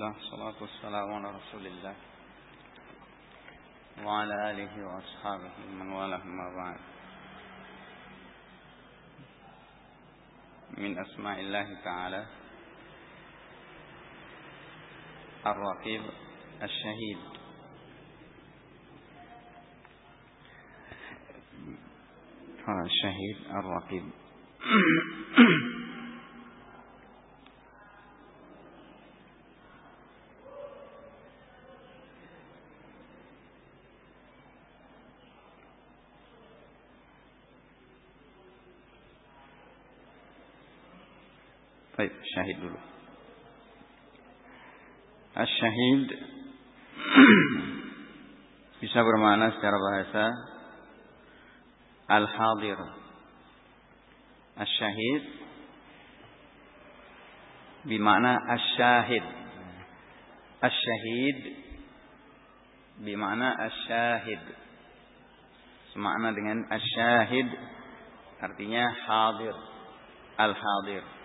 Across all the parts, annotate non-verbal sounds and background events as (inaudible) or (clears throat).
الله الصلاة والسلام على رسول الله وعلى آله وأصحابه من والاه ما بعد. من أسماء الله تعالى الرقيب الشهيد. الشهيد الرقيب. (clears throat) syahid dulu. Asyahid (clears throat) bisa bermakna secara bahasa al-hadir. Asyahid bermakna asyahid. Asyahid bermakna asyahid. Semakna dengan asyahid artinya hadir. Al-hadir.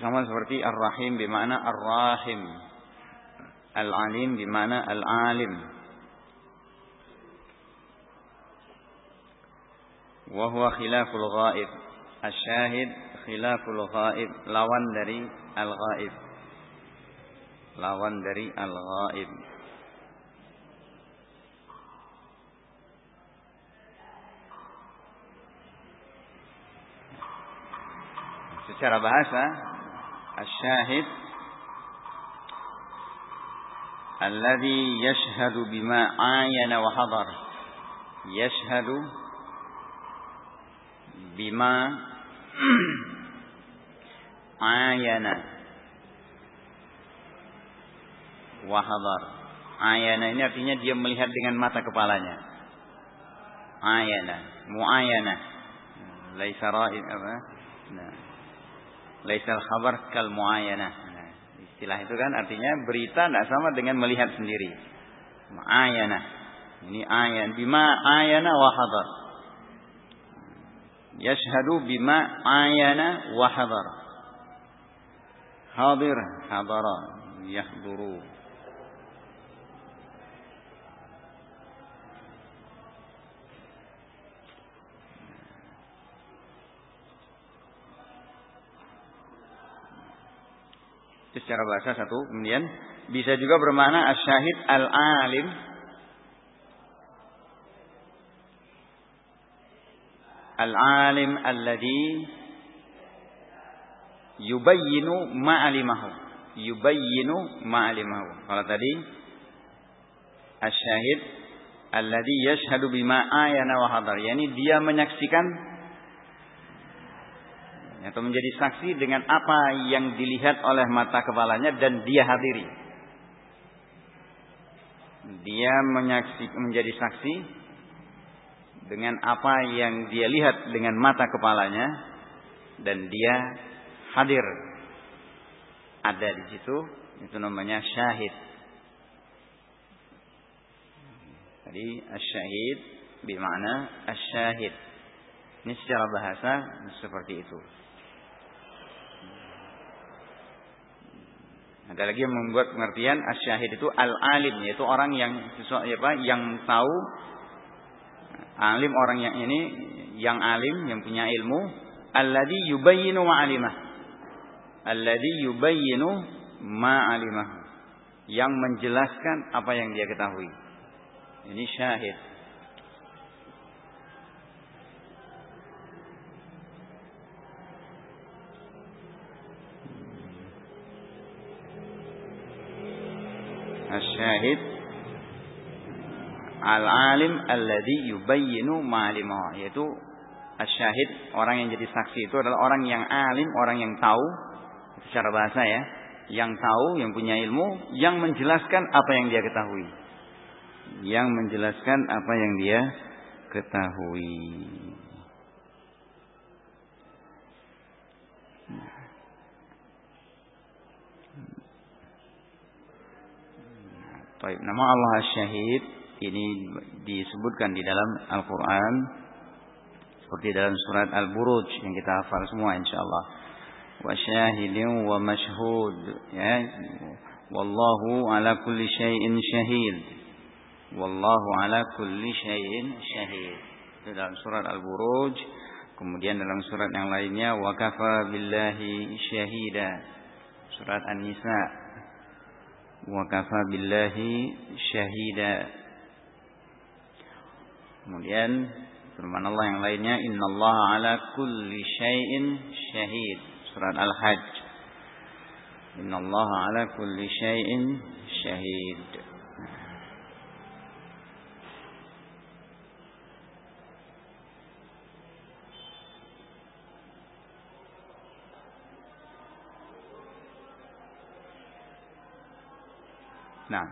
Sama seperti Ar-Rahim bimana Ar-Rahim. Al-Alim bimana Al-Alim. Wahuwa khilaful ghaib. Asyahid khilaful ghaib. Lawan dari Al-Ghaib. Lawan dari Al-Ghaib. Secara bahasa الشاهد الذي يشهد بما عاين وحضر يشهد بما عاين wahadar. Ayana ini artinya dia melihat dengan mata kepalanya. Ayana, muayana. Laisa ra'in apa? Nah. Laisal khabar kal muayyanah. Nah, istilah itu kan artinya berita tidak sama dengan melihat sendiri. Muayyanah. Ini ayan bima ayana wa hadar. Yashhadu bima ayana wa hadar. Hadir hadara yahduru. Itu secara bahasa satu. Kemudian bisa juga bermakna asyahid al-alim. Al-alim alladhi yubayyinu ma'alimahu. Yubayyinu ma'alimahu. Kalau tadi asyahid alladhi yashhadu bima ayana wa hadar. Yani dia menyaksikan atau menjadi saksi dengan apa yang dilihat oleh mata kepalanya dan dia hadiri. Dia menyaksi, menjadi saksi dengan apa yang dia lihat dengan mata kepalanya dan dia hadir ada di situ itu namanya syahid. Jadi asyahid bermakna asyahid. Ini secara bahasa seperti itu. Ada lagi yang membuat pengertian asyahid itu al-alim yaitu orang yang sesuatu apa yang tahu. Alim orang yang ini yang alim yang punya ilmu. Alladzi yubayyinu ma'alimah. Alladzi yubayyinu ma'alimah. Yang menjelaskan apa yang dia ketahui. Ini syahid Asyahid Al-alim alladhi yubayyinu ma'alimahu yaitu asyahid orang yang jadi saksi itu adalah orang yang alim, orang yang tahu secara bahasa ya, yang tahu, yang punya ilmu, yang menjelaskan apa yang dia ketahui. Yang menjelaskan apa yang dia ketahui. Baik, nama Allah Syahid ini disebutkan di dalam Al-Quran seperti dalam surat Al-Buruj yang kita hafal semua insyaallah. Wa syahidin wa mashhud ya. Wallahu ala kulli syai'in syahid. Wallahu ala kulli syai'in syahid. Itu dalam surat Al-Buruj kemudian dalam surat yang lainnya wa kafa billahi syahida. Surat An-Nisa kafa billahi syahida Kemudian firman Allah yang lainnya Allah ala kulli syai'in syahid. Surat Al-Hajj. Allah ala kulli syai'in syahid. Nah,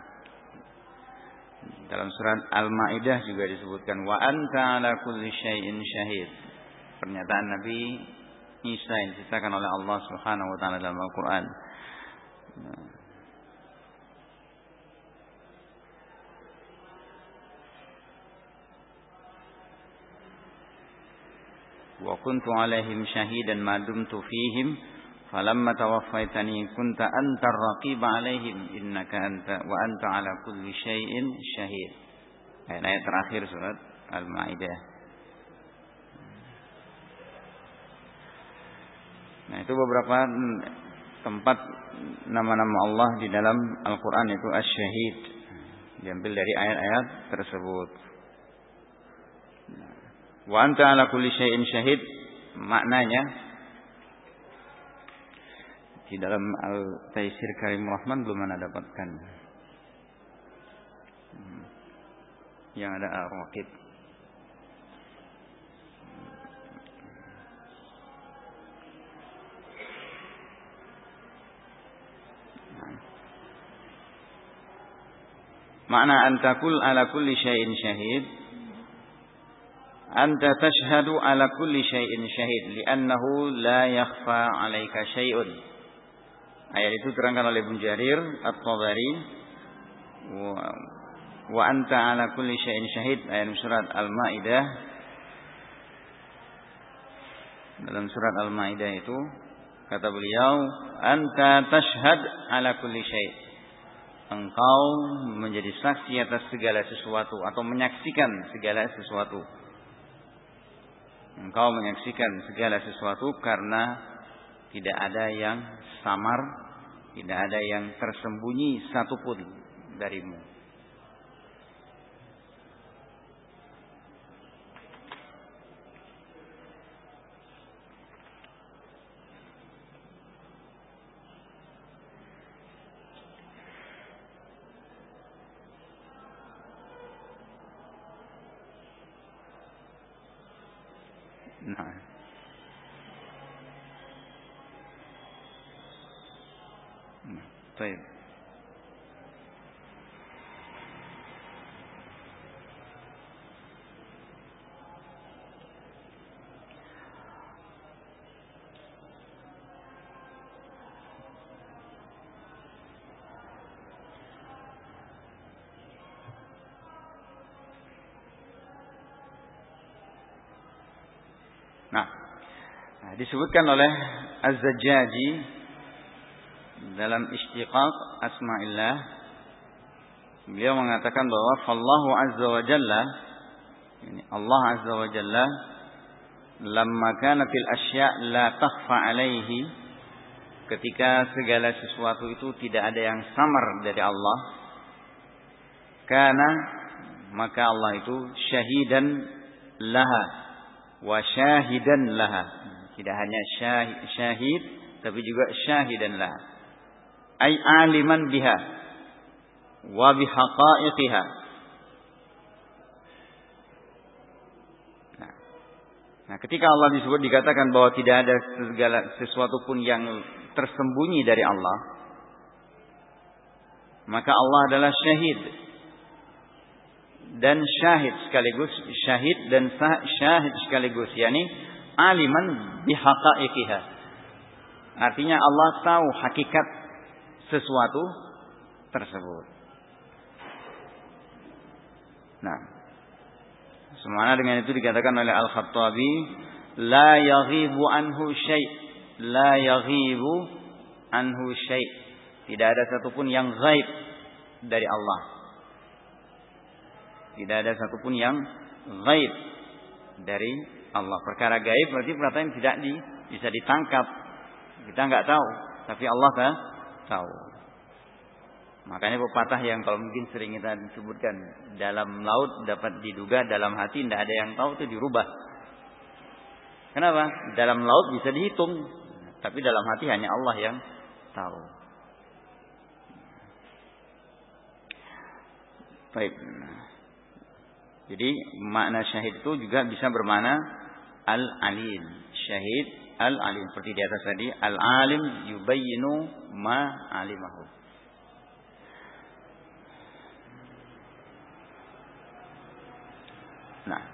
dalam surat Al-Maidah juga disebutkan wa anta ala kulli syai'in syahid. Pernyataan Nabi Isa yang diceritakan oleh Allah Subhanahu wa taala dalam Al-Qur'an. Wa kuntu alaihim syahidan ma dumtu fihim falamma tawaffaitani kunta antar raqib alaihim innaka anta wa anta ala kulli syai'in syahid ayat-ayat terakhir surat al-maidah. Nah itu beberapa tempat nama-nama Allah di dalam Al-Quran itu as-syahid diambil dari ayat-ayat tersebut. Wa anta ala kulli syai'in syahid maknanya di dalam Al-Taisir Karim Rahman belum anda dapatkan. Hmm. Yang ada Al-Raqib. Makna antakul ala kulli syai'in syahid Anta tashhadu ala kulli syai'in syahid li'annahu la yakhfa 'alaika syai'un Ayat itu terangkan oleh Ibnu Jarir At-Tabari. Wa, wa anta ala kulli syai'in syahid. Ayat surat Al-Maidah. Dalam surat Al-Maidah itu kata beliau anta tashhad ala kulli syai' engkau menjadi saksi atas segala sesuatu atau menyaksikan segala sesuatu. Engkau menyaksikan segala sesuatu karena tidak ada yang samar, tidak ada yang tersembunyi satupun darimu. Disebutkan oleh Az-Zajjaji dalam istiqaq asma'illah. Beliau mengatakan bahwa fallahu azza wa jalla ini Allah azza wa jalla lamma kanatil asya' la takhfa alaihi ketika segala sesuatu itu tidak ada yang samar dari Allah karena maka Allah itu syahidan laha wa syahidan laha tidak hanya syahid, syahid tapi juga syahidan laha ay aliman biha. Wa bihaqa'iqiha nah, nah ketika Allah disebut dikatakan bahwa tidak ada segala sesuatu pun yang tersembunyi dari Allah maka Allah adalah syahid dan syahid sekaligus syahid dan syahid sekaligus. Yakni aliman bihaqa'iqiha. Artinya Allah tahu hakikat sesuatu tersebut. Nah, semana dengan itu dikatakan oleh Al-Khattabi, la yaghibu anhu syai' la yaghibu anhu syai' tidak ada satupun yang gaib dari Allah. Tidak ada satupun yang gaib dari Allah perkara gaib berarti perkara yang tidak di, bisa ditangkap kita nggak tahu tapi Allah kan tahu makanya pepatah yang kalau mungkin sering kita disebutkan dalam laut dapat diduga dalam hati tidak ada yang tahu itu dirubah Kenapa? Dalam laut bisa dihitung, tapi dalam hati hanya Allah yang tahu. Baik. Jadi makna syahid itu juga bisa bermakna al-alim. Syahid al-alim seperti di atas tadi, al-alim yubayyinu ma alimahu. Nah,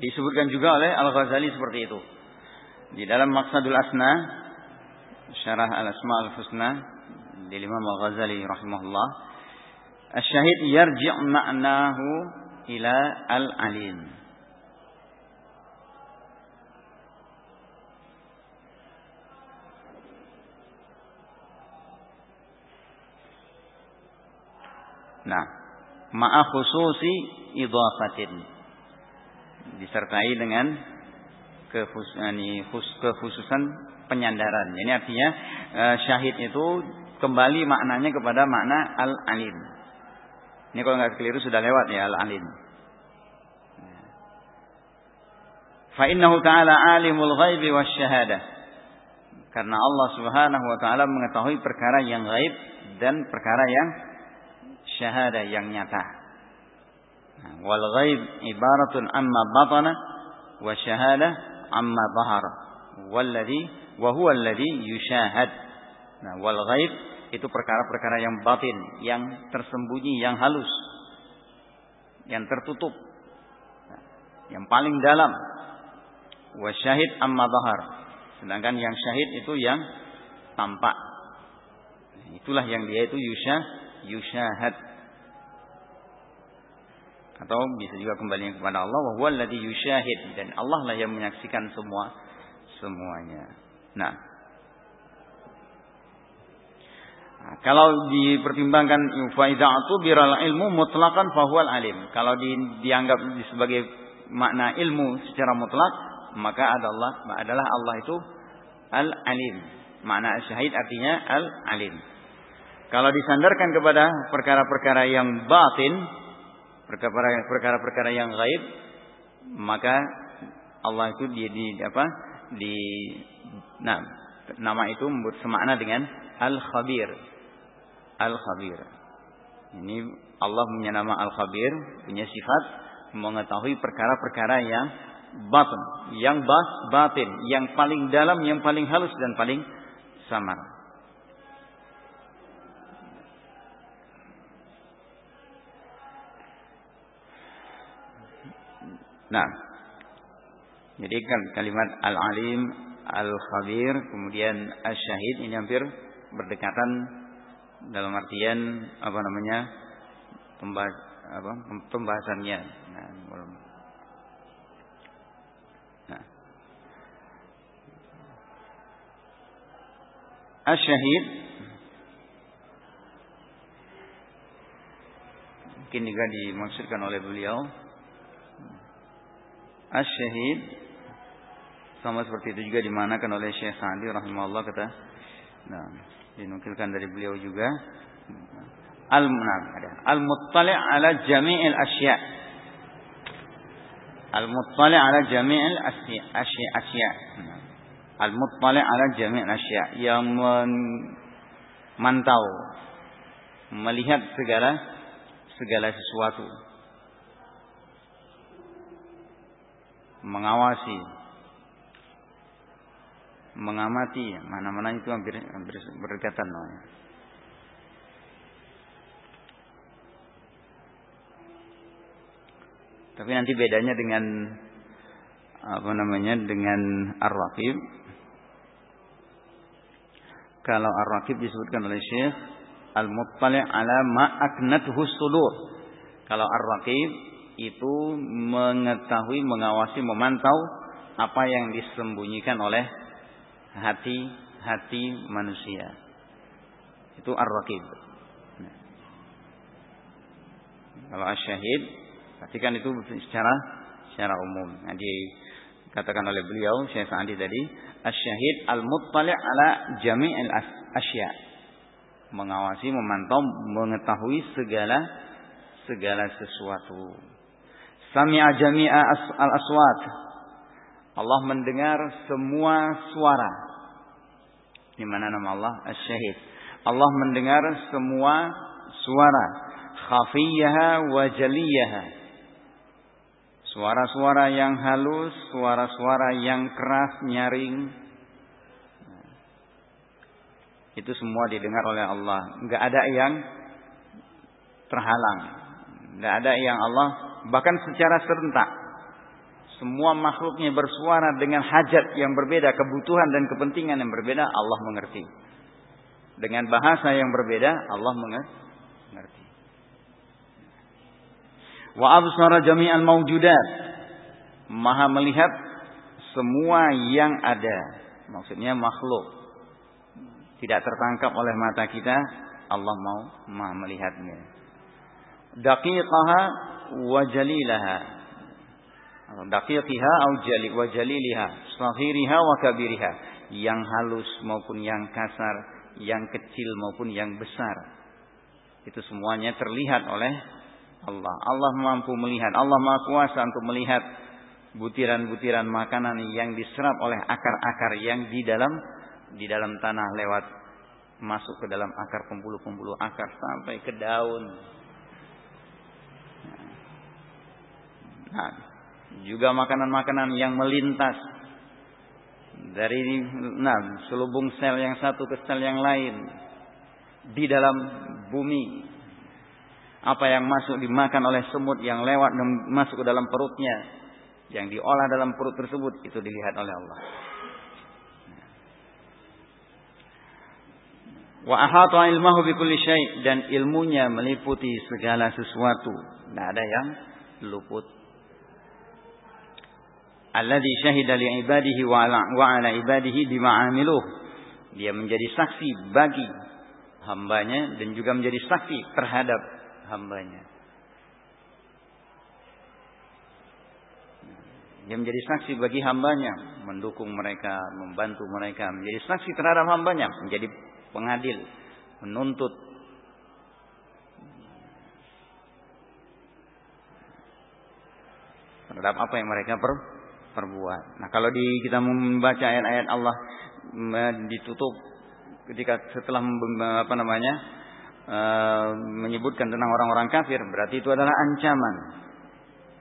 Disebutkan juga oleh Al-Ghazali seperti itu. Di dalam Maqsadul Asna, Syarah Al-Asma Al-Husna, di Imam Al-Ghazali rahimahullah, Asyahid yarji' ma'nahu ila al-alim. Nah, ma'a khususi idafatin disertai dengan kekhususan penyandaran. Ini artinya eh, syahid itu kembali maknanya kepada makna al-alim. Ini kalau nggak keliru sudah lewat ya al-alim. Fa innahu ta'ala alimul ghaibi wasyahadah. Karena Allah Subhanahu wa taala mengetahui perkara yang gaib dan perkara yang syahadah yang nyata. Wal ghaib ibaratun amma batana wa syahadah amma zahara. Walladhi wa huwa alladhi yushahad. Nah, wal ghaib itu perkara-perkara yang batin, yang tersembunyi, yang halus, yang tertutup, yang paling dalam. Wa syahid amma zahar. Sedangkan yang syahid itu yang tampak. Itulah yang dia itu yushah, yushahad atau bisa juga kembali kepada Allah wa huwallazi yusyahid dan Allah lah yang menyaksikan semua semuanya. Nah, Nah, kalau dipertimbangkan faidatu biral ilmu mutlaqan fahuwal alim. Kalau di, dianggap sebagai makna ilmu secara mutlak, maka adalah adalah Allah itu al alim. Makna syahid artinya al alim. Kalau disandarkan kepada perkara-perkara yang batin, perkara-perkara yang gaib maka Allah itu di, di apa di nah nama itu semakna dengan al-khabir. Al-khabir. Ini Allah punya nama al-khabir punya sifat mengetahui perkara-perkara yang batin yang bas batin yang paling dalam yang paling halus dan paling samar. Nah, jadi kan kalimat al-alim, al-khabir, kemudian al-syahid ini hampir berdekatan dalam artian apa namanya pembahas, apa, pembahasannya. Nah, nah. Al-syahid mungkin juga dimaksudkan oleh beliau Asyahid sama seperti itu juga dimanakan oleh Syekh Sa'di rahimahullah kata nah dinukilkan dari beliau juga. Al ada. Al muttali ala jami'il asya. Al muttali ala jami'il asya asya, al muttali ala jami'il asya. Yang memantau melihat segala segala sesuatu. Mengawasi, mengamati, mana-mana itu hampir, hampir berdekatan namanya. Tapi nanti bedanya dengan apa namanya dengan ar-raqib kalau ar-raqib disebutkan oleh Syekh al-muttali' ala ma aknathu. Kalau ar-raqib itu mengetahui, mengawasi, memantau apa yang disembunyikan oleh hati-hati manusia. Itu ar-raqib. Kalau asyahid, perhatikan itu secara secara umum. Nah, dikatakan oleh beliau Syekh Sa'di tadi, asyahid al-muttali' ala jami'il asya. Mengawasi, memantau, mengetahui segala segala sesuatu. Sami'a jami'a al-aswat. Allah mendengar semua suara. Di mana nama Allah? Asyahid. Allah mendengar semua suara. Khafiyaha wa jaliyaha. Suara-suara yang halus, suara-suara yang keras, nyaring. Itu semua didengar oleh Allah. Enggak ada yang terhalang. Enggak ada yang Allah bahkan secara serentak semua makhluknya bersuara dengan hajat yang berbeda, kebutuhan dan kepentingan yang berbeda, Allah mengerti. Dengan bahasa yang berbeda, Allah mengerti. Wa absara jami'al mawjudat. Maha melihat semua yang ada. Maksudnya makhluk. Tidak tertangkap oleh mata kita, Allah mau maha melihatnya. Daqiqaha wa jalilaha daqiqiha au jali wa jaliliha sahiriha wa kabiriha. Yang halus maupun yang kasar yang kecil maupun yang besar. Itu semuanya terlihat oleh Allah. Allah mampu melihat. Allah Maha kuasa untuk melihat butiran-butiran makanan yang diserap oleh akar-akar yang di dalam di dalam tanah lewat masuk ke dalam akar pembuluh-pembuluh akar sampai ke daun. Nah juga makanan-makanan yang melintas. Dari nah selubung sel yang satu ke sel yang lain. Di dalam bumi. Apa yang masuk dimakan oleh semut yang lewat dan masuk ke dalam perutnya. Yang diolah dalam perut tersebut itu dilihat oleh Allah. Wa ahata ilmahu bikulli syai dan ilmunya meliputi segala sesuatu. Tidak ada yang luput alladzi syahida li ibadihi wa ala, wa ala ibadihi bima amiluh. Dia menjadi saksi bagi hambanya dan juga menjadi saksi terhadap hambanya. Dia menjadi saksi bagi hambanya, mendukung mereka, membantu mereka, menjadi saksi terhadap hambanya, menjadi pengadil, menuntut. Terhadap apa yang mereka per, perbuat. Nah, kalau di kita membaca ayat-ayat Allah ditutup ketika setelah apa namanya uh, menyebutkan tentang orang-orang kafir, berarti itu adalah ancaman.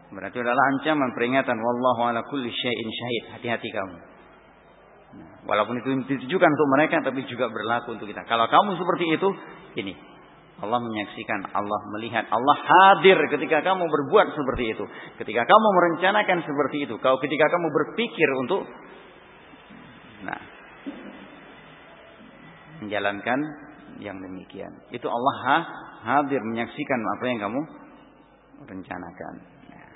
Berarti adalah ancaman peringatan wallahu ala kulli syai'in syahid. Hati-hati kamu. Nah, walaupun itu ditujukan untuk mereka tapi juga berlaku untuk kita. Kalau kamu seperti itu, ini Allah menyaksikan, Allah melihat, Allah hadir ketika kamu berbuat seperti itu. Ketika kamu merencanakan seperti itu. Kalau ketika kamu berpikir untuk nah menjalankan yang demikian. Itu Allah ha, hadir menyaksikan apa yang kamu rencanakan. Nah.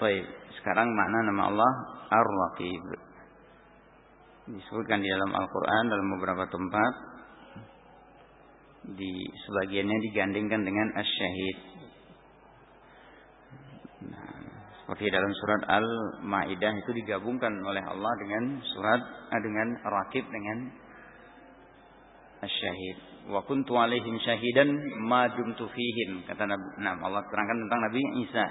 Baik. Sekarang makna nama Allah Ar-Raqib. Disebutkan di dalam Al-Quran dalam beberapa tempat. Di sebagiannya digandingkan dengan As-Syahid. Nah, seperti dalam surat Al-Maidah itu digabungkan oleh Allah dengan surat eh, dengan Raqib dengan As-Syahid. Wa kuntu alaihim syahidan ma dumtu fihim kata Nabi. Nah, Allah terangkan tentang Nabi Isa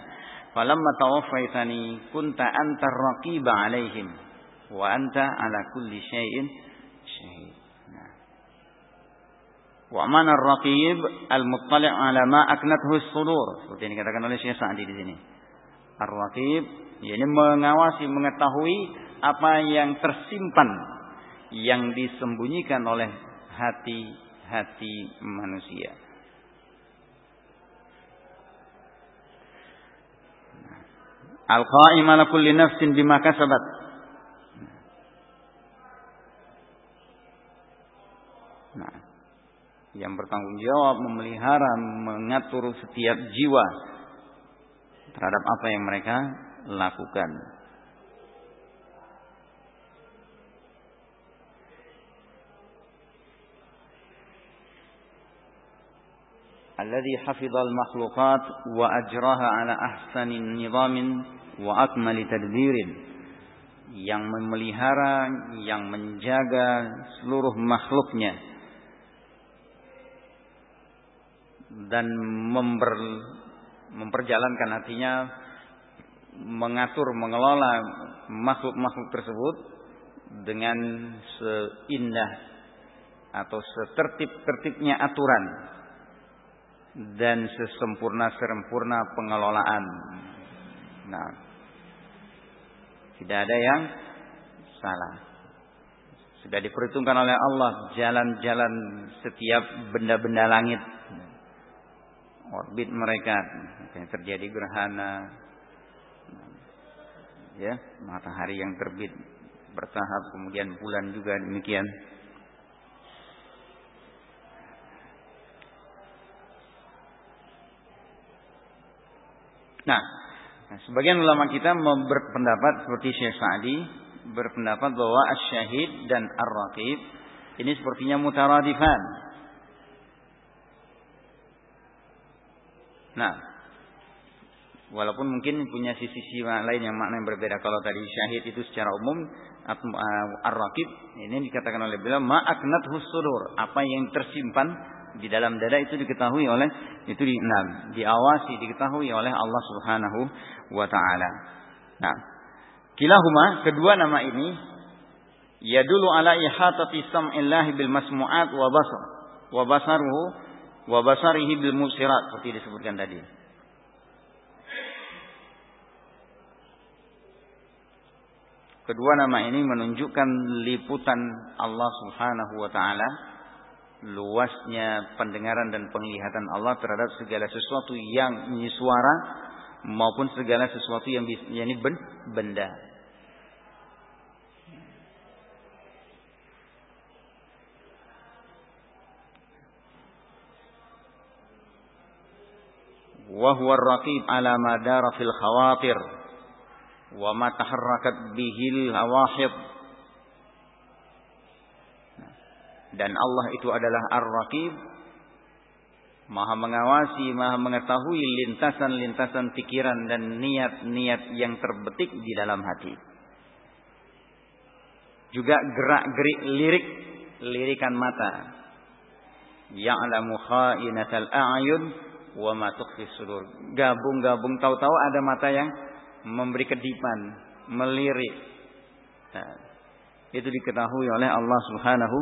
falamma tawaffaitani kunta anta raqiba alaihim wa anta ala kulli syai'in syahid. Nah. Wa mana ar-raqib al-muttali' ala ma aknathu as-sudur. Seperti yang dikatakan oleh Syekh Sa'di di sini. Ar-raqib yakni mengawasi, mengetahui apa yang tersimpan yang disembunyikan oleh hati-hati manusia. Al-qa'im ala kulli nafsin bima kasabat. Nah, yang bertanggung jawab memelihara, mengatur setiap jiwa terhadap apa yang mereka lakukan. الذي حفظ المخلوقات وأجراها على أحسن نظام وأكمل تدبير yang memelihara, yang menjaga seluruh makhluknya dan member, memperjalankan hatinya mengatur, mengelola makhluk-makhluk tersebut dengan seindah atau setertib-tertibnya aturan dan sesempurna-sempurna pengelolaan. Nah, tidak ada yang salah. Sudah diperhitungkan oleh Allah jalan-jalan setiap benda-benda langit. Orbit mereka yang terjadi gerhana. Ya, matahari yang terbit bertahap kemudian bulan juga demikian. Nah, sebagian ulama kita berpendapat seperti Syekh Sa'di berpendapat bahwa asyahid dan ar-raqib ini sepertinya mutaradifan. Nah, walaupun mungkin punya sisi-sisi lain yang makna yang berbeda. Kalau tadi syahid itu secara umum uh, ar-raqib ini dikatakan oleh beliau ma'aknat husudur, apa yang tersimpan di dalam dada itu diketahui oleh itu di nah, diawasi diketahui oleh Allah Subhanahu wa taala. Nah, kilahuma kedua nama ini ya dulu ala ihatati sam'illahi bil masmu'at wa basar wa basaruhu wa basarihi bil musirat seperti disebutkan tadi. Kedua nama ini menunjukkan liputan Allah Subhanahu wa taala luasnya pendengaran dan penglihatan Allah terhadap segala sesuatu yang ini suara maupun segala sesuatu yang ini benda. Wahyu huwa raqib ala madar fil khawatir wa ma taharrakat bihil awahid Dan Allah itu adalah Ar-Raqib. Maha mengawasi, maha mengetahui lintasan-lintasan pikiran dan niat-niat yang terbetik di dalam hati. Juga gerak-gerik lirik, lirikan mata. Ya'lamu kha'inatal a'yun wa ma tukhfi sudur. Gabung-gabung tahu-tahu ada mata yang memberi kedipan, melirik. Nah, itu diketahui oleh Allah Subhanahu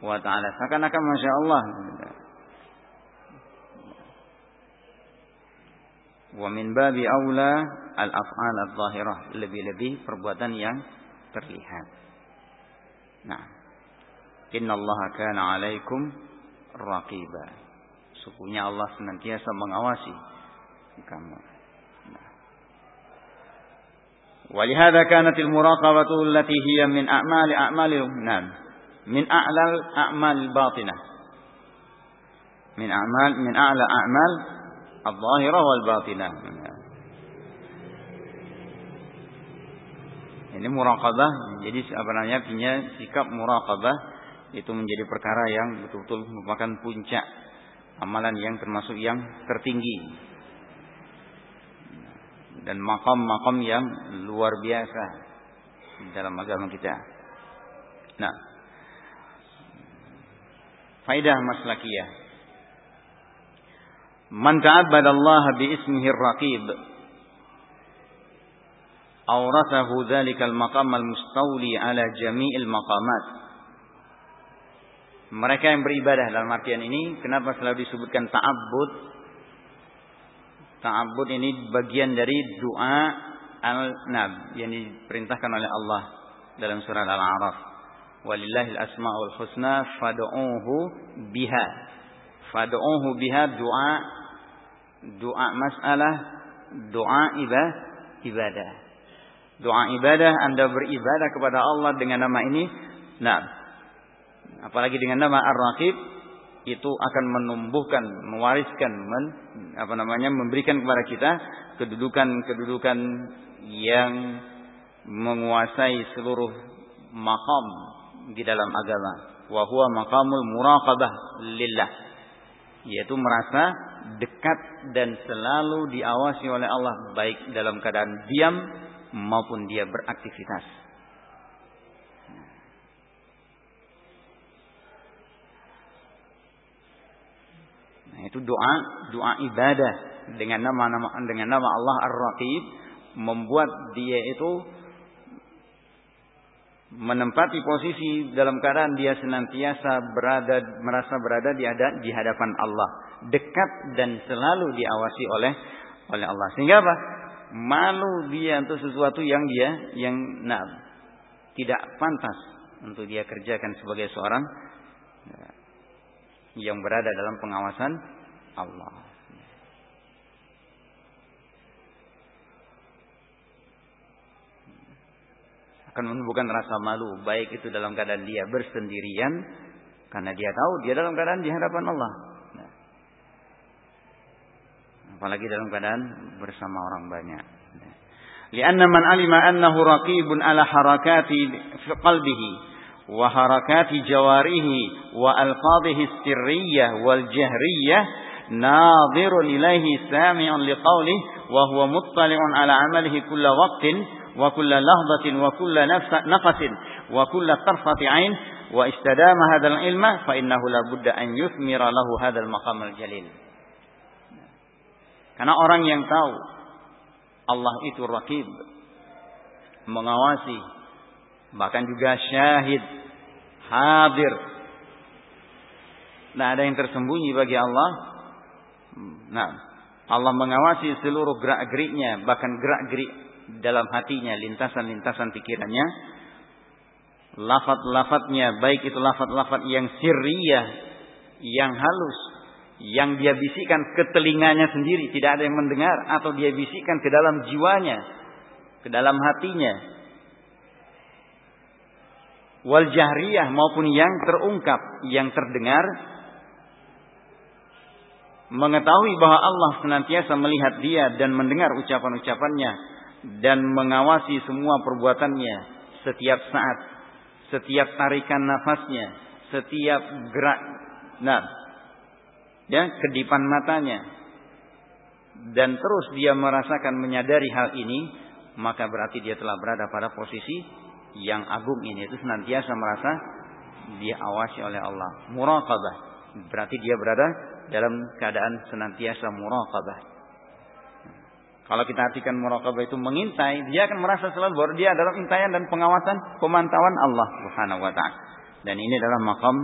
wa taala. Seakan-akan masya Allah. Wa min babi aula al-af'al adh-dhahirah, lebih-lebih perbuatan yang terlihat. Nah, inna Allah kana 'alaikum raqiba. Sukunya Allah senantiasa mengawasi kamu. Nah. Walihada muraqabatu allati hiya min a'mali. Nah, min a'lal a'mal batinah. Min a'mal min a'la a'mal adh-dhahirah wal batinah. Ini muraqabah, jadi apa namanya punya sikap muraqabah itu menjadi perkara yang betul-betul merupakan puncak amalan yang termasuk yang tertinggi dan makam-makam yang luar biasa dalam agama kita. Nah, Faidah maslakiyah. Man ta'abbadallaha bi ismihi raqib awrathahu dhalikal maqam al-mustawli ala jami'il maqamat. Mereka yang beribadah dalam artian ini kenapa selalu disebutkan ta'abbud? Ta'abbud ini bagian dari doa al-nab yang diperintahkan oleh Allah dalam surah Al-A'raf walillahil asmaul husna fad'uhu biha fad'uhu biha doa doa masalah doa ibadah. Doa ibadah Anda beribadah kepada Allah dengan nama ini. Nah, apalagi dengan nama Ar-Raqib itu akan menumbuhkan, mewariskan, men, apa namanya, memberikan kepada kita kedudukan-kedudukan yang menguasai seluruh makam di dalam agama. Wa huwa maqamul muraqabah lillah. Yaitu merasa dekat dan selalu diawasi oleh Allah baik dalam keadaan diam maupun dia beraktivitas. Nah, itu doa doa ibadah dengan nama nama dengan nama Allah Ar-Raqib membuat dia itu menempati posisi dalam keadaan dia senantiasa berada merasa berada di ada di hadapan Allah, dekat dan selalu diawasi oleh oleh Allah. Sehingga apa? Malu dia untuk sesuatu yang dia yang nah, tidak pantas untuk dia kerjakan sebagai seorang ya, yang berada dalam pengawasan Allah. Akan menumbuhkan rasa malu. Baik itu dalam keadaan dia bersendirian karena dia tahu dia dalam keadaan di hadapan Allah. Nah. apalagi dalam keadaan bersama orang banyak. Lianna man alima annahu raqibun ala harakati qalbihi wa harakati jawarihi wa alfadhihi sirriyah wal jahriyah nadirun ilaihi sami'un liqawlihi wa huwa muttali'un ala amalihi kulla waqtin wa kulla lahdatin wa kulla nafasin wa kulla tarfati ain wa istadama hadzal ilma fa innahu la budda an yuthmira lahu hadzal maqam al jalil. Karena orang yang tahu Allah itu rakib mengawasi bahkan juga syahid hadir Nah, ada yang tersembunyi bagi Allah. Nah, Allah mengawasi seluruh gerak-geriknya, bahkan gerak-gerik dalam hatinya, lintasan-lintasan pikirannya, lafat-lafatnya, baik itu lafat-lafat yang sirriyah, yang halus, yang dia bisikkan ke telinganya sendiri, tidak ada yang mendengar, atau dia bisikkan ke dalam jiwanya, ke dalam hatinya. Wal jahriyah maupun yang terungkap, yang terdengar, mengetahui bahwa Allah senantiasa melihat dia dan mendengar ucapan-ucapannya dan mengawasi semua perbuatannya setiap saat, setiap tarikan nafasnya, setiap gerak nah ya kedipan matanya. Dan terus dia merasakan menyadari hal ini maka berarti dia telah berada pada posisi yang agung ini. Itu senantiasa merasa dia awasi oleh Allah. Muraqabah. Berarti dia berada dalam keadaan senantiasa muraqabah kalau kita artikan muraqabah itu mengintai, dia akan merasa selalu bahwa dia adalah intaian dan pengawasan, pemantauan Allah Subhanahu wa taala. Dan ini adalah makam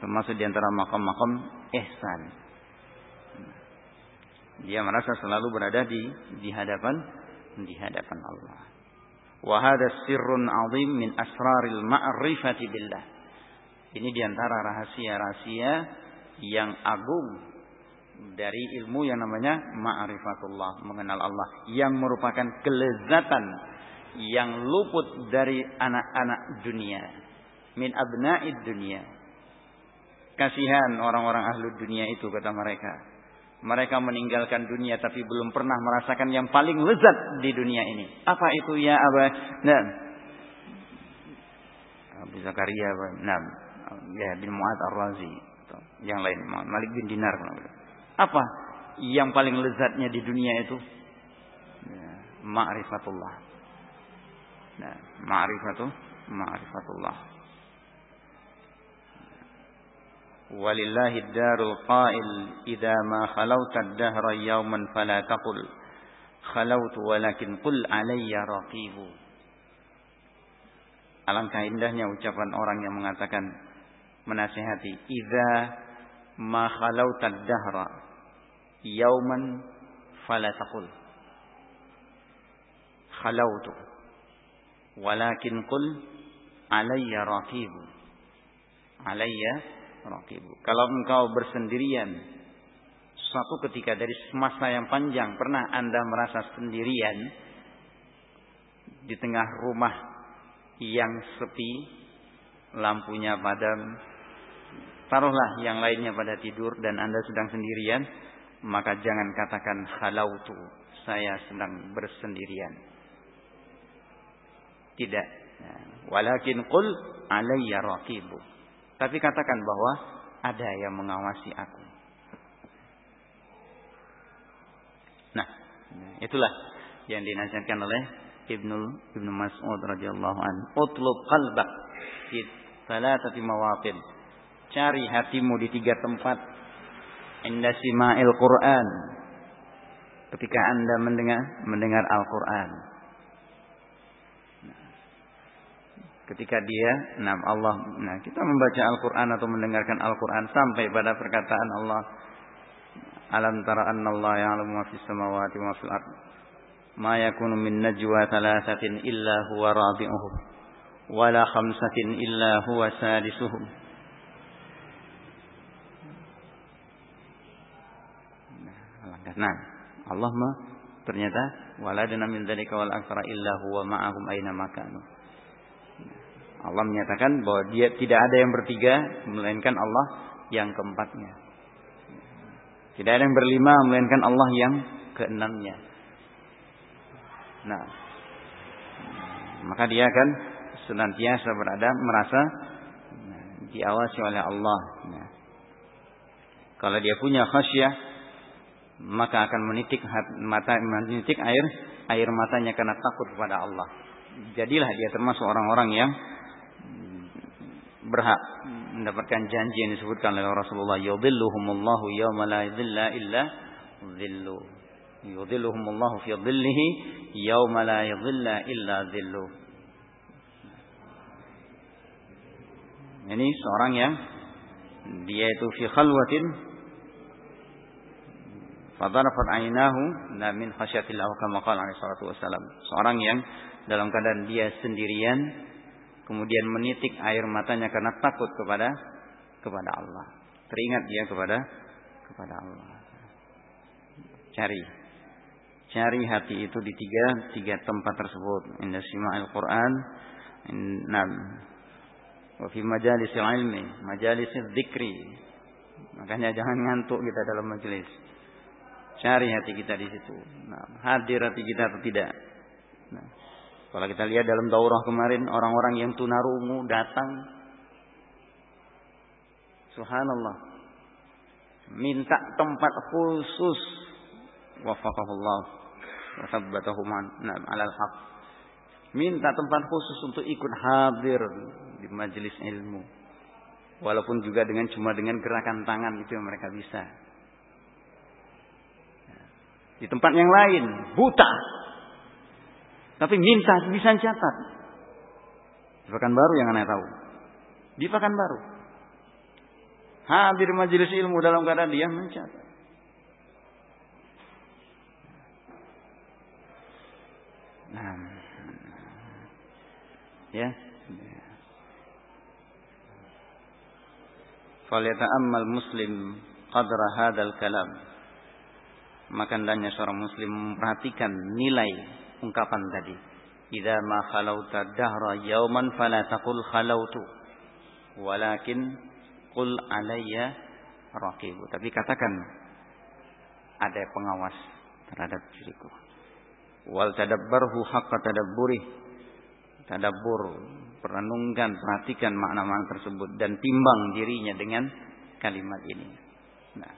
termasuk di antara makam-makam ihsan. Dia merasa selalu berada di di hadapan di hadapan Allah. Wa hadha sirrun 'azim min asraril ma'rifati billah. Ini di antara rahasia-rahasia yang agung dari ilmu yang namanya ma'rifatullah, mengenal Allah yang merupakan kelezatan yang luput dari anak-anak dunia, min abna'id dunia. Kasihan orang-orang ahlu dunia itu kata mereka. Mereka meninggalkan dunia tapi belum pernah merasakan yang paling lezat di dunia ini. Apa itu ya Aba? Nah. Abu Zakaria, nah, ya bin Mu'ad Ar-Razi. Yang lain, Malik bin Dinar. Apa yang paling lezatnya di dunia itu? Ya, ma'rifatullah. Nah, ma'rifatu, ma'rifatullah. Walillahi darul qail idza ma khalawta ad-dahra yawman fala taqul khalawtu walakin qul alayya raqibu. Alangkah indahnya ucapan orang yang mengatakan menasihati idza ma khalawta ad-dahra yauman fala taqul. Khalautu walakin qul alayya raqibu alayya raqibu kalau engkau bersendirian suatu ketika dari semasa yang panjang pernah Anda merasa sendirian di tengah rumah yang sepi, lampunya padam, taruhlah yang lainnya pada tidur dan Anda sedang sendirian, maka jangan katakan halautu, saya sedang bersendirian. Tidak. Walakin qul alayya raqibu. Tapi katakan bahwa ada yang mengawasi aku. Nah, itulah yang dinasihatkan oleh Ibnu Ibnu Mas'ud radhiyallahu an. Utlub qalbak fi mawatin. Cari hatimu di tiga tempat inda sima'il Qur'an. Ketika Anda mendengar mendengar Al-Qur'an. Ketika dia, nah Allah, nah kita membaca Al-Qur'an atau mendengarkan Al-Qur'an sampai pada perkataan Allah, "Alam tara anna Allah ya'lamu ma fis samawati wa ma fil. Ma yakunu min najwa thalathatin illa huwa rabi'uhum. Wala khamsatin illa huwa sadisuhum Nah, Allah mah ternyata waladana min dzalika wal aktsara illa huwa ma'ahum aina makanu. Allah menyatakan bahwa dia tidak ada yang bertiga melainkan Allah yang keempatnya. Tidak ada yang berlima melainkan Allah yang keenamnya. Nah, maka dia akan senantiasa berada merasa nah, diawasi oleh Allah. Nah, kalau dia punya khasyah, maka akan menitik mata menitik air air matanya karena takut kepada Allah. Jadilah dia termasuk orang-orang yang berhak mendapatkan janji yang disebutkan oleh Rasulullah yudhilluhumullahu yawma la yudhilla illa dhillu yudhilluhumullahu fi dhillihi yauma la yudhilla illa dhilluh. Ini seorang yang dia itu fi khalwatin fadarafat ainahu min khasyatillah kama qala alaihi salatu wasalam. Seorang yang dalam keadaan dia sendirian kemudian menitik air matanya karena takut kepada kepada Allah. Teringat dia kepada kepada Allah. Cari Cari hati itu di tiga tiga tempat tersebut. Inda sima'il Quran, enam. Wa fi majalis ilmi, majalis dzikri. Makanya jangan ngantuk kita dalam majelis. Cari hati kita di situ. Nah, hadir hati kita atau tidak. Nah, kalau kita lihat dalam daurah kemarin orang-orang yang tunarungu datang Subhanallah. Minta tempat khusus wafaqahullah wasabbatahu nah, alal haq. Minta tempat khusus untuk ikut hadir di majelis ilmu. Walaupun juga dengan cuma dengan gerakan tangan itu yang mereka bisa. Di tempat yang lain buta. Tapi minta bisa catat. Di baru yang aneh tahu. Di baru. Hadir majelis ilmu dalam keadaan dia mencatat. Nah. Ya. Falyata'ammal muslim qadra hadzal kalam. Maka hendaknya seorang muslim memperhatikan nilai ungkapan tadi. Idza ma khalauta dahra yauman fala taqul khalautu. Walakin qul alayya raqibu. Tapi katakan ada pengawas terhadap diriku wal tadabbarhu haqqa tadabburi tadabbur perenungkan perhatikan makna-makna tersebut dan timbang dirinya dengan kalimat ini nah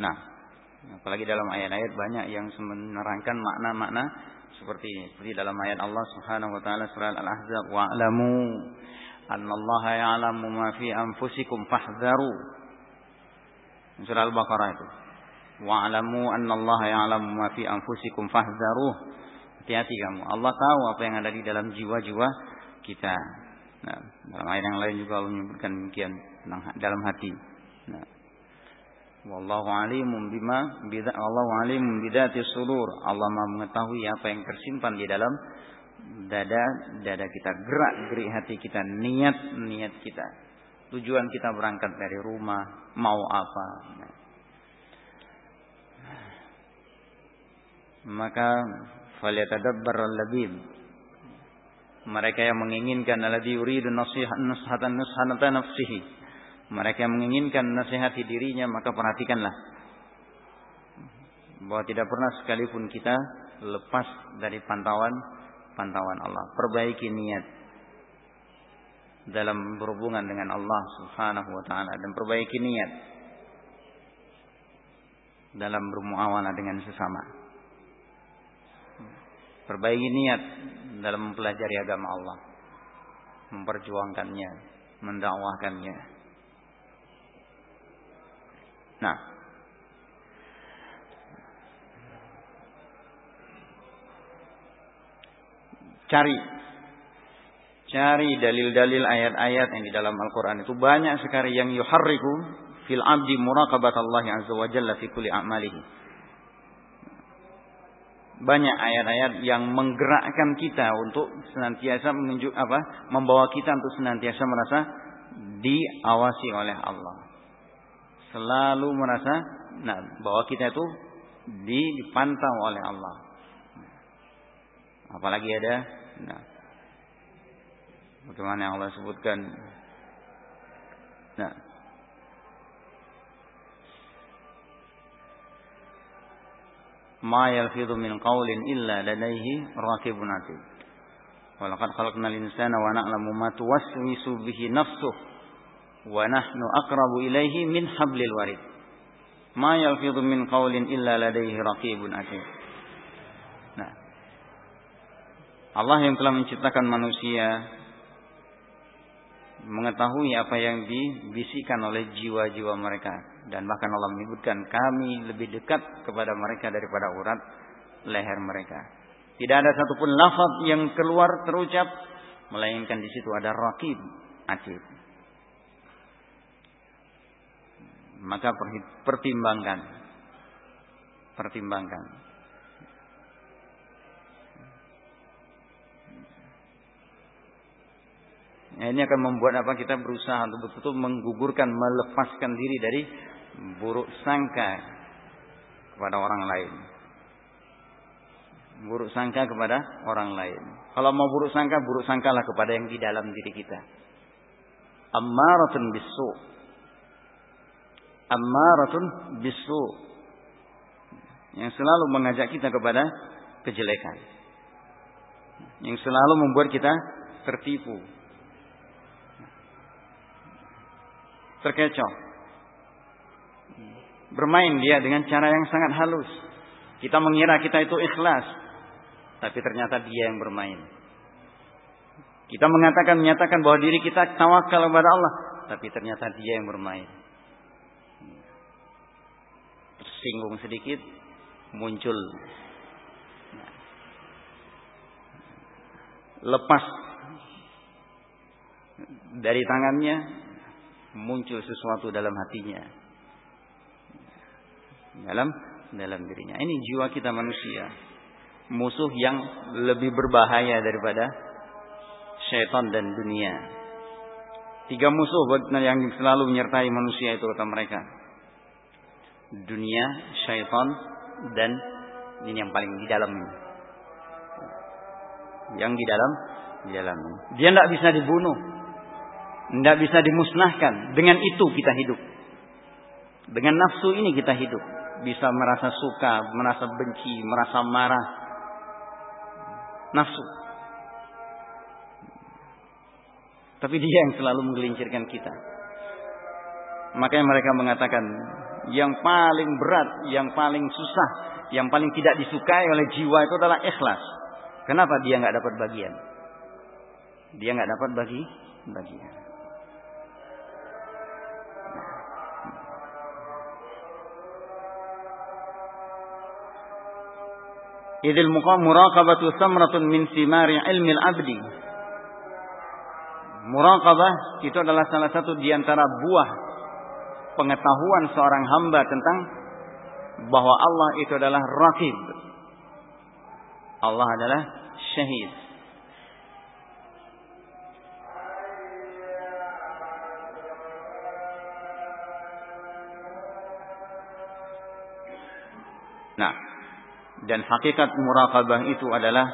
Nah, apalagi dalam ayat-ayat banyak yang menerangkan makna-makna seperti ini. Seperti dalam ayat Allah Subhanahu wa taala surah Al-Ahzab wa'lamu annallaha ya'lamu ma fi anfusikum fahdharu surah Al-Baqarah itu. Wa'lamu annallaha ya'lamu ma fi anfusikum fahdharu hati-hati kamu. Allah tahu apa yang ada di dalam jiwa-jiwa kita. Nah, dalam ayat yang lain juga Allah menyebutkan demikian dalam hati. Nah, Wallahu alimun bima bidza Wallahu alimun bidati sudur. Allah Maha mengetahui apa yang tersimpan di dalam dada dada kita, gerak gerik hati kita, niat niat kita. Tujuan kita berangkat dari rumah, mau apa. Maka falyatadabbar al-labib. Mereka yang menginginkan alladhi yuridu nasihat nushatan nushanata nafsihi. Mereka menginginkan nasihat di dirinya maka perhatikanlah bahwa tidak pernah sekalipun kita lepas dari pantauan pantauan Allah. Perbaiki niat dalam berhubungan dengan Allah Subhanahu wa taala dan perbaiki niat dalam bermuamalah dengan sesama. Perbaiki niat dalam mempelajari agama Allah, memperjuangkannya, mendakwahkannya. Nah, Cari. Cari dalil-dalil ayat-ayat yang di dalam Al-Quran itu banyak sekali yang yuharriku fil abdi muraqabat Allah azza wa jalla fi kulli a'malihi. Banyak ayat-ayat yang menggerakkan kita untuk senantiasa menunjuk apa? Membawa kita untuk senantiasa merasa diawasi oleh Allah. Selalu merasa nah, bahwa kita itu dipantau oleh Allah. Apalagi ada Nah, bagaimana yang Allah sebutkan? Nah, ma yalfidhu min qawlin illa ladaihi raqibun atid. Walaqad khalaqnal insana wa na'lamu ma tuwaswisu bihi wa nahnu aqrabu ilaihi min hablil warid. Ma yalfidhu min qawlin illa ladaihi raqibun atid. Nah, Allah yang telah menciptakan manusia mengetahui apa yang dibisikkan oleh jiwa-jiwa mereka dan bahkan Allah menyebutkan kami lebih dekat kepada mereka daripada urat leher mereka. Tidak ada satupun lafaz yang keluar terucap melainkan di situ ada raqib atid. Maka pertimbangkan pertimbangkan Ya, ini akan membuat apa kita berusaha untuk betul-betul menggugurkan, melepaskan diri dari buruk sangka kepada orang lain. Buruk sangka kepada orang lain. Kalau mau buruk sangka, buruk sangkalah kepada yang di dalam diri kita. Ammaratun bisu. Ammaratun bisu. Yang selalu mengajak kita kepada kejelekan. Yang selalu membuat kita tertipu terkecoh. Bermain dia dengan cara yang sangat halus. Kita mengira kita itu ikhlas, tapi ternyata dia yang bermain. Kita mengatakan menyatakan bahwa diri kita tawakal kepada Allah, tapi ternyata dia yang bermain. Tersinggung sedikit, muncul lepas dari tangannya muncul sesuatu dalam hatinya. Dalam dalam dirinya. Ini jiwa kita manusia. Musuh yang lebih berbahaya daripada syaitan dan dunia. Tiga musuh yang selalu menyertai manusia itu kata mereka. Dunia, syaitan, dan ini yang paling di dalam ini. Yang di dalam, di dalam. Dia tidak bisa dibunuh. Tidak bisa dimusnahkan. Dengan itu kita hidup. Dengan nafsu ini kita hidup. Bisa merasa suka, merasa benci, merasa marah. Nafsu. Tapi dia yang selalu menggelincirkan kita. Makanya mereka mengatakan yang paling berat, yang paling susah, yang paling tidak disukai oleh jiwa itu adalah ikhlas. Kenapa dia nggak dapat bagian? Dia nggak dapat bagi bagian. Idil muraqabatu samratun min simari ilmi al-abdi. Muraqabah itu adalah salah satu di antara buah pengetahuan seorang hamba tentang bahwa Allah itu adalah rakib. Allah adalah syahid. Nah, dan hakikat muraqabah itu adalah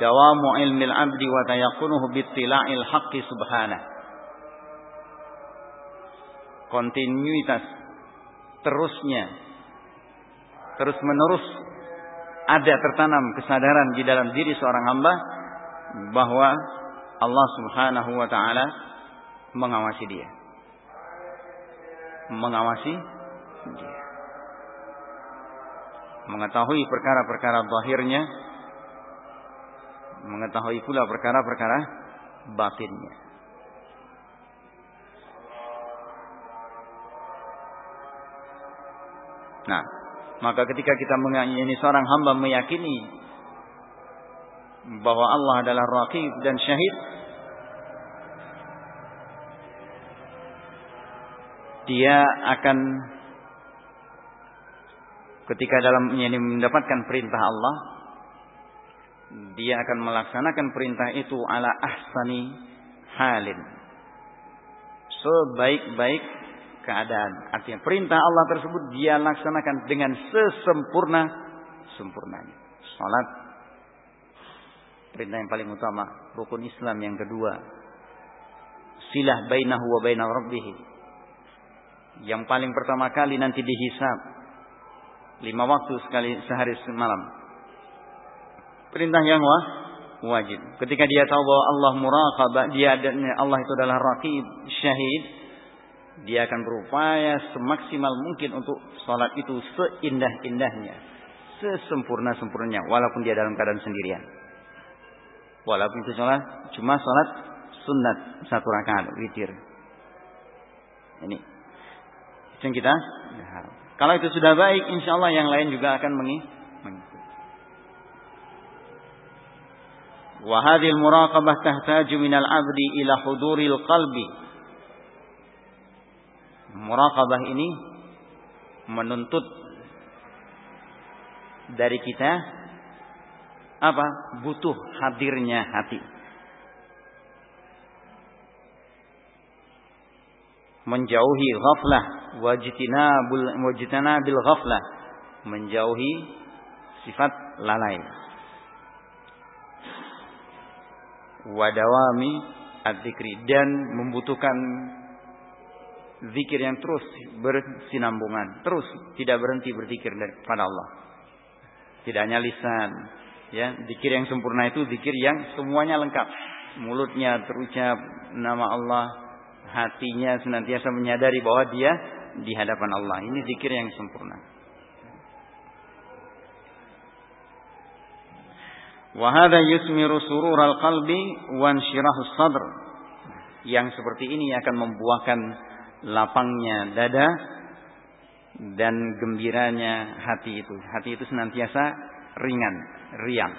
dawamu ilmil abdi wa tayakunuhu bittila'il haqqi subhanahu Kontinuitas terusnya terus menerus ada tertanam kesadaran di dalam diri seorang hamba bahwa Allah Subhanahu wa taala mengawasi dia. Mengawasi dia. Mengetahui perkara-perkara zahirnya, mengetahui pula perkara-perkara batinnya. Nah, maka ketika kita mengayani seorang hamba meyakini bahwa Allah adalah raqib dan syahid, dia akan ketika dalam ini mendapatkan perintah Allah, dia akan melaksanakan perintah itu ala ahsani halin. Sebaik-baik keadaan. Artinya perintah Allah tersebut dia laksanakan dengan sesempurna sempurnanya. Salat perintah yang paling utama, rukun Islam yang kedua. Silah bainahu wa baina rabbih. Yang paling pertama kali nanti dihisab. Lima waktu sekali sehari semalam. Perintah yang wah, wajib. Ketika dia tahu bahwa Allah muraqabah, dia Allah itu adalah raqib, syahid, dia akan berupaya semaksimal mungkin untuk sholat itu seindah-indahnya, sesempurna-sempurnanya, walaupun dia dalam keadaan sendirian. Walaupun itu sholat cuma sholat sunat satu rakaat witir. Ini yang kita Kalau itu sudah baik, insya Allah yang lain juga akan mengikuti. Wahadil muraqabah tahtaju minal abdi ila huduril qalbi muraqabah ini menuntut dari kita apa? Butuh hadirnya hati. Menjauhi ghaflah wajtinabul wajtinabil ghaflah. Menjauhi sifat lalai. Wadawami adzikri dan membutuhkan zikir yang terus bersinambungan, terus tidak berhenti berzikir kepada Allah. Tidak hanya lisan, ya, zikir yang sempurna itu zikir yang semuanya lengkap. Mulutnya terucap nama Allah, hatinya senantiasa menyadari bahwa dia di hadapan Allah. Ini zikir yang sempurna. Wahada yusmiru surur al-qalbi wan sadr. Yang seperti ini akan membuahkan lapangnya dada dan gembiranya hati itu. Hati itu senantiasa ringan, riang.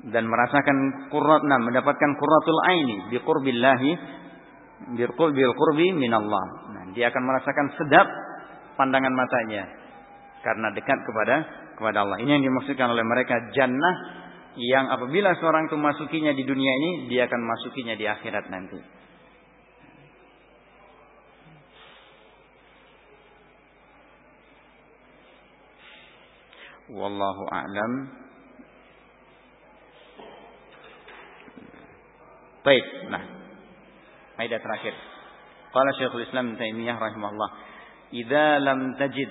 Dan merasakan kurratna, mendapatkan kurratul aini biqurbillahi bil qurbi minallah. Nah, dia akan merasakan sedap pandangan matanya karena dekat kepada kepada Allah. Ini yang dimaksudkan oleh mereka jannah yang apabila seorang itu masukinya di dunia ini, dia akan masukinya di akhirat nanti. Wallahu a'lam. Baik, nah. Faedah terakhir. Qala Syekhul Islam Taimiyah rahimahullah, "Idza lam tajid"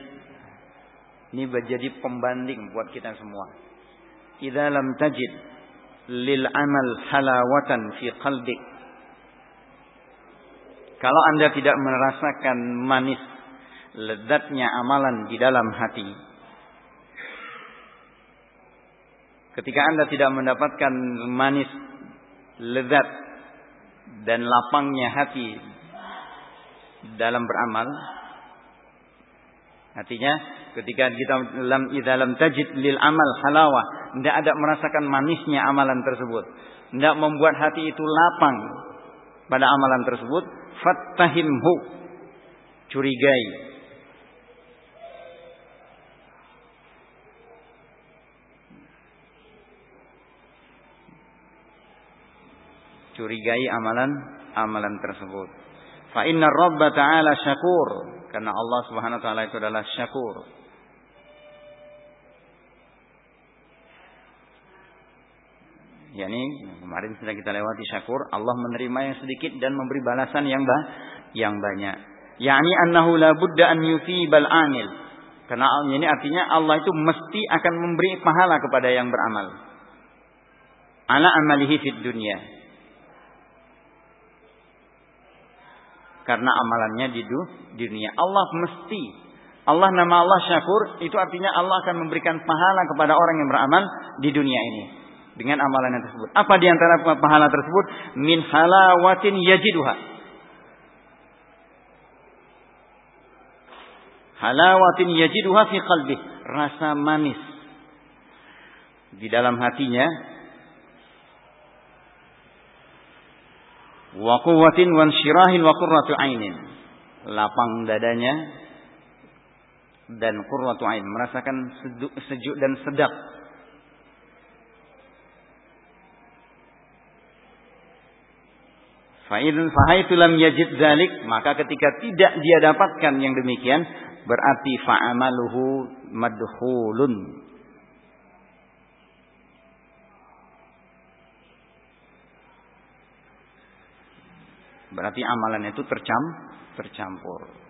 Ini menjadi pembanding buat kita semua idza lam tajid lil amal halawatan fi qalbik kalau Anda tidak merasakan manis lezatnya amalan di dalam hati ketika Anda tidak mendapatkan manis lezat dan lapangnya hati dalam beramal artinya ketika kita dalam dalam tajid lil amal halawah tidak ada merasakan manisnya amalan tersebut. Tidak membuat hati itu lapang pada amalan tersebut. Fattahimhu. Curigai. Curigai amalan amalan tersebut. Fa inna Rabba ta'ala syakur. Karena Allah Subhanahu wa taala itu adalah syakur. Yani kemarin sudah kita lewati syakur, Allah menerima yang sedikit dan memberi balasan yang bah yang banyak. Yani annahu la budda an yusibal amil. Karena ini artinya Allah itu mesti akan memberi pahala kepada yang beramal. Ala amalihi fid dunya. Karena amalannya di dunia. Allah mesti. Allah nama Allah syakur. Itu artinya Allah akan memberikan pahala kepada orang yang beramal di dunia ini. Dengan amalan yang tersebut. Apa di antara pahala tersebut? Min halawatin yajiduha. Halawatin yajiduha fi qalbi. Rasa manis. Di dalam hatinya. Wa quwwatin wa shirahin wa qurratu ainin. Lapang dadanya dan qurratu ain. Merasakan sejuk dan sedap Fahaitu lam yajid zalik maka ketika tidak dia dapatkan yang demikian berarti fa'amaluhu madhulun. Berarti amalan itu tercam, tercampur.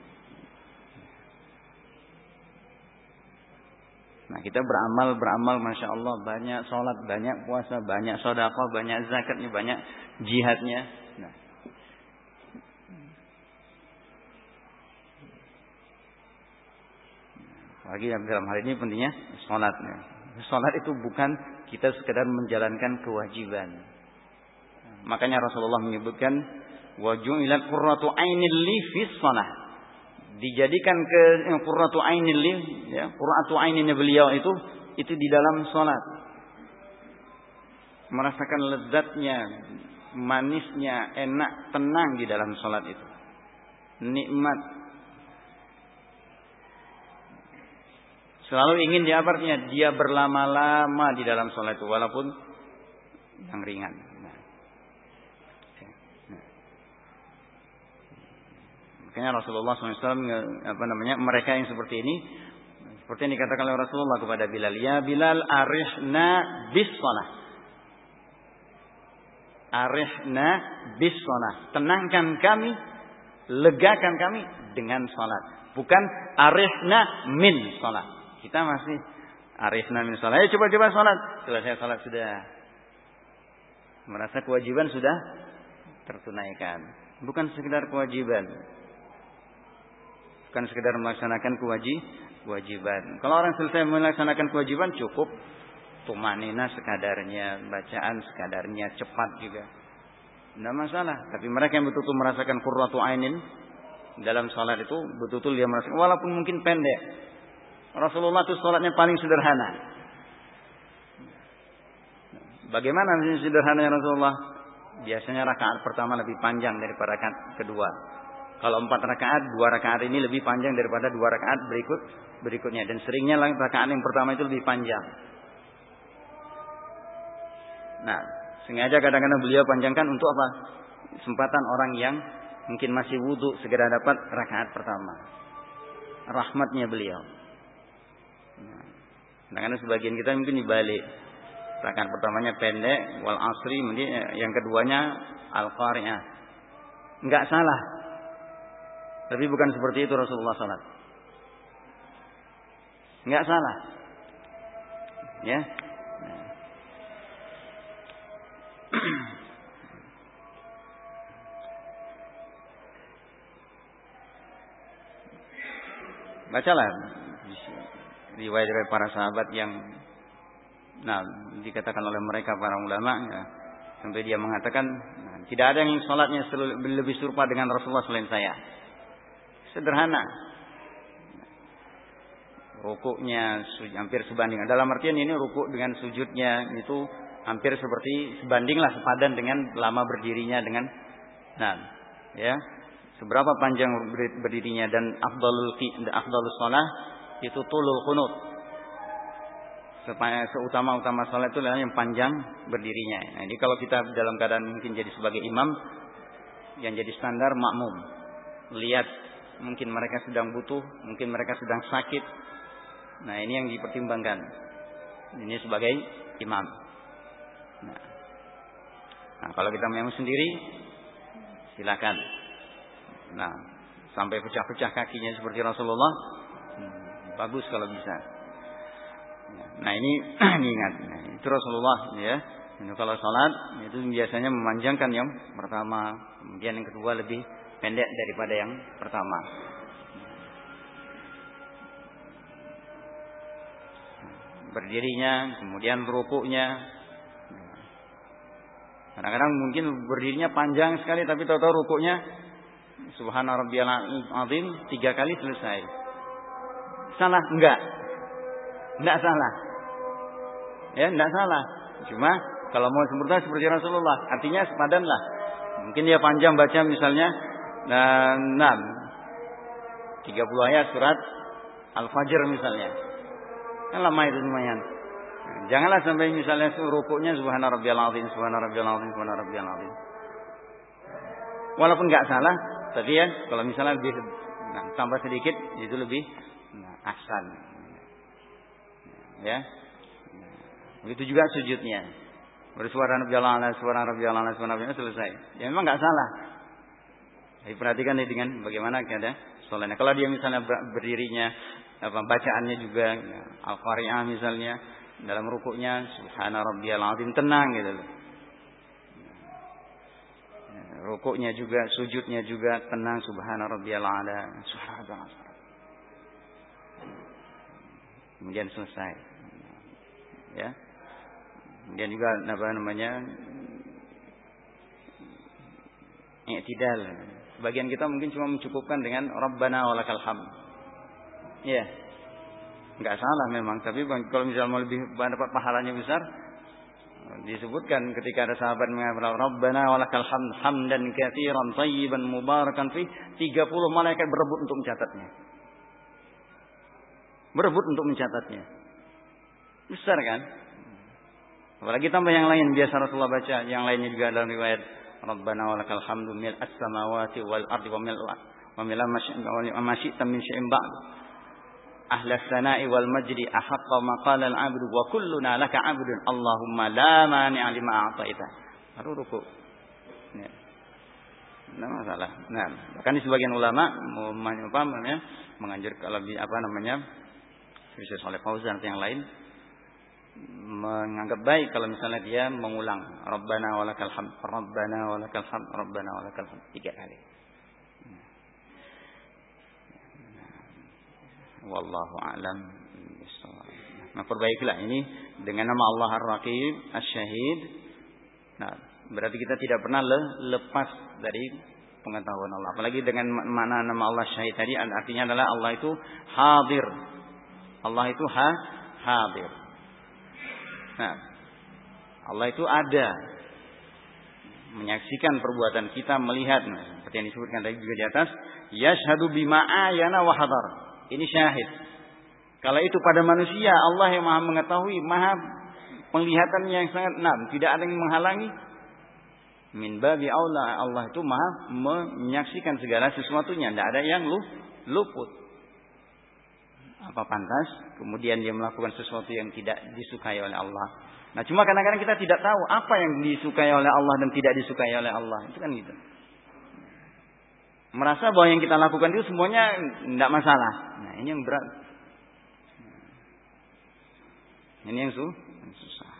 Nah kita beramal, beramal Masya Allah banyak sholat, banyak puasa, banyak sodakoh, banyak zakatnya, banyak jihadnya. Nah, Lagi dalam hal ini pentingnya sholat. Sholat itu bukan kita sekedar menjalankan kewajiban. Makanya Rasulullah menyebutkan wajulat qurratu ainil li. Dijadikan ke qurratu ainil li ya, qurratu aininnya beliau itu itu di dalam sholat. Merasakan lezatnya, manisnya, enak, tenang di dalam sholat itu. Nikmat Selalu ingin dia artinya dia berlama-lama di dalam sholat itu walaupun yang ringan. Nah. Nah. Makanya Rasulullah SAW apa namanya mereka yang seperti ini seperti yang dikatakan oleh Rasulullah kepada Bilal ya Bilal arihna bis sholat arihna bis sholat tenangkan kami legakan kami dengan sholat bukan arihna min sholat kita masih arifna min salat. Ayo coba-coba salat. Selesai salat sudah. Merasa kewajiban sudah tertunaikan. Bukan sekedar kewajiban. Bukan sekedar melaksanakan kewajib, kewajiban. Kalau orang selesai melaksanakan kewajiban cukup tumanina sekadarnya, bacaan sekadarnya, cepat juga. Tidak masalah. Tapi mereka yang betul-betul merasakan kurratu ainin dalam salat itu betul-betul dia merasakan walaupun mungkin pendek Rasulullah itu sholatnya paling sederhana. Bagaimana sederhananya Rasulullah? Biasanya rakaat pertama lebih panjang daripada rakaat kedua. Kalau empat rakaat, dua rakaat ini lebih panjang daripada dua rakaat berikut berikutnya. Dan seringnya rakaat yang pertama itu lebih panjang. Nah, sengaja kadang-kadang beliau panjangkan untuk apa? Kesempatan orang yang mungkin masih wudhu segera dapat rakaat pertama. Rahmatnya beliau. Nah, karena sebagian kita mungkin dibalik. Rakaat pertamanya pendek, wal asri, mungkin yang keduanya al qari'ah. Enggak salah. Tapi bukan seperti itu Rasulullah salat. Enggak salah. Ya. Bacalah riwayat dari para sahabat yang nah dikatakan oleh mereka para ulama ya, sampai dia mengatakan nah, tidak ada yang sholatnya lebih serupa dengan Rasulullah selain saya. Sederhana. Rukuknya hampir sebanding. Dalam artian ini rukuk dengan sujudnya itu hampir seperti sebandinglah sepadan dengan lama berdirinya dengan nah ya. Seberapa panjang berdirinya dan afdalul afdalus itu tulul kunut. Supaya seutama-utama salat itu yang panjang berdirinya. Nah, jadi kalau kita dalam keadaan mungkin jadi sebagai imam yang jadi standar makmum. lihat mungkin mereka sedang butuh, mungkin mereka sedang sakit. Nah, ini yang dipertimbangkan. Ini sebagai imam. Nah, nah kalau kita memang sendiri, silakan. Nah, sampai pecah-pecah kakinya seperti Rasulullah, bagus kalau bisa. Nah ini, (clears throat) ingat, nah, itu Rasulullah ya. Ini kalau sholat itu biasanya memanjangkan yang pertama, kemudian yang kedua lebih pendek daripada yang pertama. Berdirinya, kemudian rukuknya. Kadang-kadang mungkin berdirinya panjang sekali, tapi tahu-tahu rukuknya Subhana rabbiyal azim tiga kali selesai. Salah enggak? Enggak salah. Ya, enggak salah. Cuma kalau mau sempurna seperti Rasulullah, artinya sepadanlah. Mungkin dia panjang baca misalnya dan 6 30 ayat surat Al-Fajr misalnya. Kan lama itu lumayan. Janganlah sampai misalnya rukuknya subhana rabbiyal azim, subhana rabbiyal azim, subhana azim. Walaupun enggak salah, tapi ya kalau misalnya lebih nah, tambah sedikit itu lebih ahsan. Ya. Begitu juga sujudnya. Bersuara Nabi Allah, suara Nabi Allah, suara Nabi selesai. Ya memang nggak salah. Tapi perhatikan nih dengan bagaimana keadaan sholatnya. Kalau dia misalnya berdirinya, apa bacaannya juga ya, al-qari'ah misalnya dalam rukuknya subhana rabbiyal azim tenang gitu loh. Ya, rukuknya juga, sujudnya juga tenang subhana rabbiyal ala. Subhanallah. Kemudian selesai. Ya. Kemudian juga apa namanya? i'tidal. Sebagian kita mungkin cuma mencukupkan dengan Rabbana walakal hamd. Ya. Enggak salah memang, tapi kalau misalnya mau lebih dapat pahalanya besar, disebutkan ketika ada sahabat mengatakan Rabbana walakal hamd hamdan katsiran tayyiban mubarakan fi 30 malaikat berebut untuk mencatatnya. Berebut untuk mencatatnya. Besar kan? Apalagi tambah yang lain biasa Rasulullah baca, yang lainnya juga dalam riwayat Rabbana wa lakal hamdu mil as-samawati wal ardi wa mil wa mil ma min syai'in ba'd. Ahla sana'i wal majdi ahaqqa ma qala al-'abdu wa kulluna laka 'abdun Allahumma la mani'a lima a'taita. Baru ruku. Ya. Nah, masalah. Nah, bahkan di sebagian ulama apa namanya menganjur kalau apa namanya Syekh oleh Fauzan atau yang lain menganggap baik kalau misalnya dia mengulang Rabbana walakal hamd, Rabbana walakal hamd, Rabbana walakal hamd tiga kali. Wallahu a'lam Nah, perbaikilah ini dengan nama Allah Ar-Raqib, Asy-Syahid. Nah, berarti kita tidak pernah le lepas dari pengetahuan Allah. Apalagi dengan mana nama Allah Syahid tadi artinya adalah Allah itu hadir. Allah itu ha hadir. Nah, Allah itu ada menyaksikan perbuatan kita, melihat nah, seperti yang disebutkan tadi juga di atas, yashhadu bima ayana wa hadar. Ini syahid. Kalau itu pada manusia, Allah yang Maha mengetahui, Maha penglihatan yang sangat enam, tidak ada yang menghalangi. Min babi Allah, Allah itu Maha menyaksikan segala sesuatunya, tidak ada yang luput. Apa pantas? Kemudian dia melakukan sesuatu yang tidak disukai oleh Allah. Nah, cuma kadang-kadang kita tidak tahu apa yang disukai oleh Allah dan tidak disukai oleh Allah. Itu kan gitu. Merasa bahwa yang kita lakukan itu semuanya tidak masalah. Nah, ini yang berat. Ini yang susah.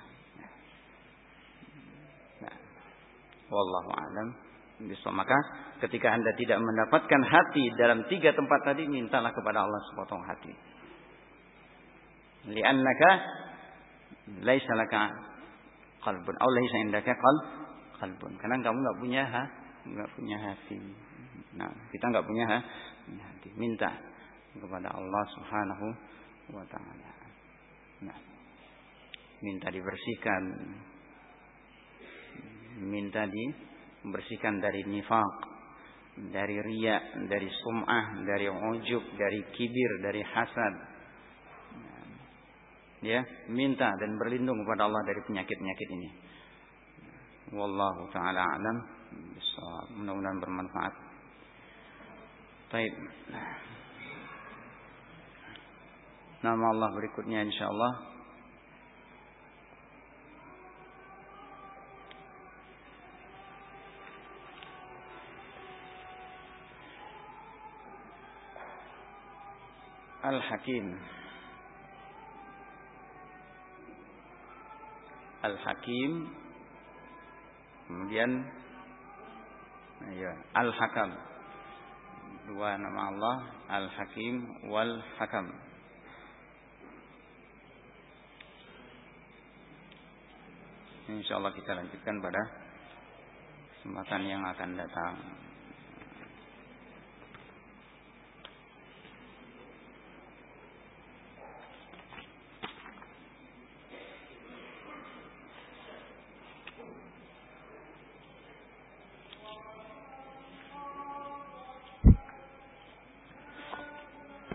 Nah, wallahu a'lam. Bisa maka ketika anda tidak mendapatkan hati dalam tiga tempat tadi, mintalah kepada Allah sepotong hati. Li'annaka laisa laka qalbun aw laisa indaka qalb qalbun. Karena kamu enggak punya ha, enggak punya hati. Nah, kita enggak punya ha, hati. Minta kepada Allah Subhanahu wa taala. Nah, minta dibersihkan. Minta dibersihkan dari nifak, dari riya, dari sum'ah, dari ujub, dari kibir, dari hasad, ya minta dan berlindung kepada Allah dari penyakit-penyakit ini. Wallahu taala alam. Mudah-mudahan bermanfaat. Baik. Nama Allah berikutnya insyaallah Al-Hakim. Al-Hakim. Kemudian ya, Al-Hakam. Dua nama Allah Al-Hakim Wal-Hakam InsyaAllah kita lanjutkan pada Kesempatan yang akan datang